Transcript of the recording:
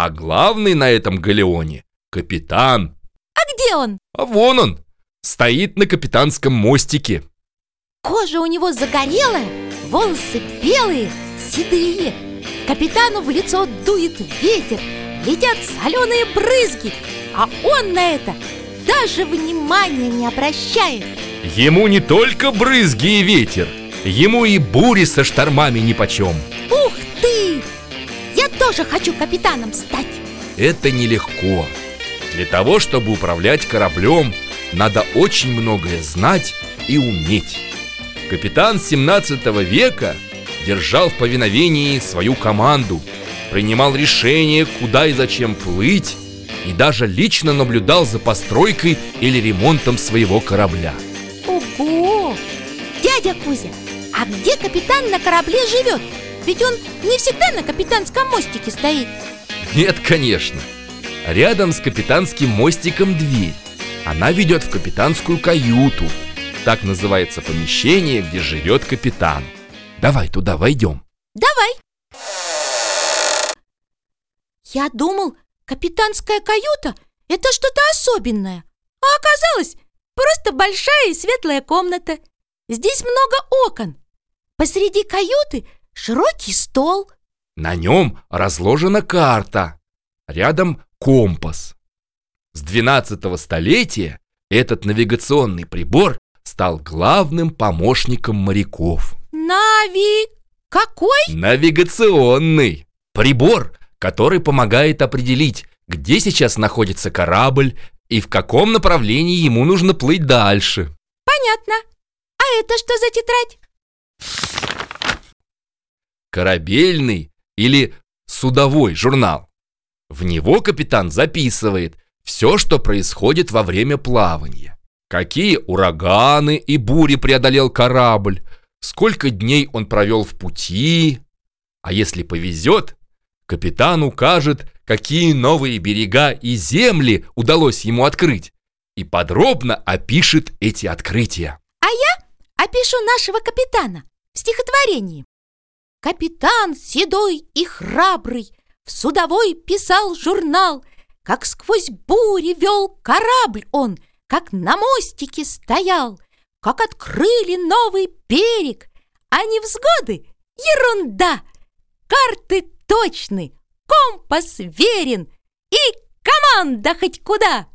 А главный на этом галеоне – капитан. А где он? А вон он, стоит на капитанском мостике. Кожа у него загорелая, волосы белые, седые. Капитану в лицо дует ветер, летят соленые брызги, а он на это даже внимания не обращает. Ему не только брызги и ветер, ему и бури со штормами нипочем. Ух ты! Я тоже хочу капитаном стать. Это нелегко. Для того, чтобы управлять кораблем, надо очень многое знать и уметь. Капитан 17 века держал в повиновении свою команду, принимал решение, куда и зачем плыть, и даже лично наблюдал за постройкой или ремонтом своего корабля. Ого! Дядя Кузя, а где капитан на корабле живет? Ведь он не всегда на капитанском мостике стоит. Нет, конечно. Рядом с капитанским мостиком дверь. Она ведет в капитанскую каюту. Так называется помещение, где живет капитан. Давай туда войдем. Давай. Я думал, капитанская каюта – это что-то особенное. А оказалось, просто большая и светлая комната. Здесь много окон. Посреди каюты широкий стол. На нем разложена карта. Рядом компас. С 12 столетия этот навигационный прибор стал главным помощником моряков. Нави... Какой? Навигационный прибор, который помогает определить, где сейчас находится корабль и в каком направлении ему нужно плыть дальше. Понятно. А это что за тетрадь? Корабельный или судовой журнал. В него капитан записывает все, что происходит во время плавания. Какие ураганы и бури преодолел корабль, сколько дней он провел в пути. А если повезет, капитан укажет, какие новые берега и земли удалось ему открыть и подробно опишет эти открытия. А я опишу нашего капитана в стихотворении. Капитан седой и храбрый в судовой писал журнал, как сквозь бури вел корабль он, как на мостике стоял, как открыли новый берег, а невзгоды — ерунда. Карты точны, компас верен и команда хоть куда.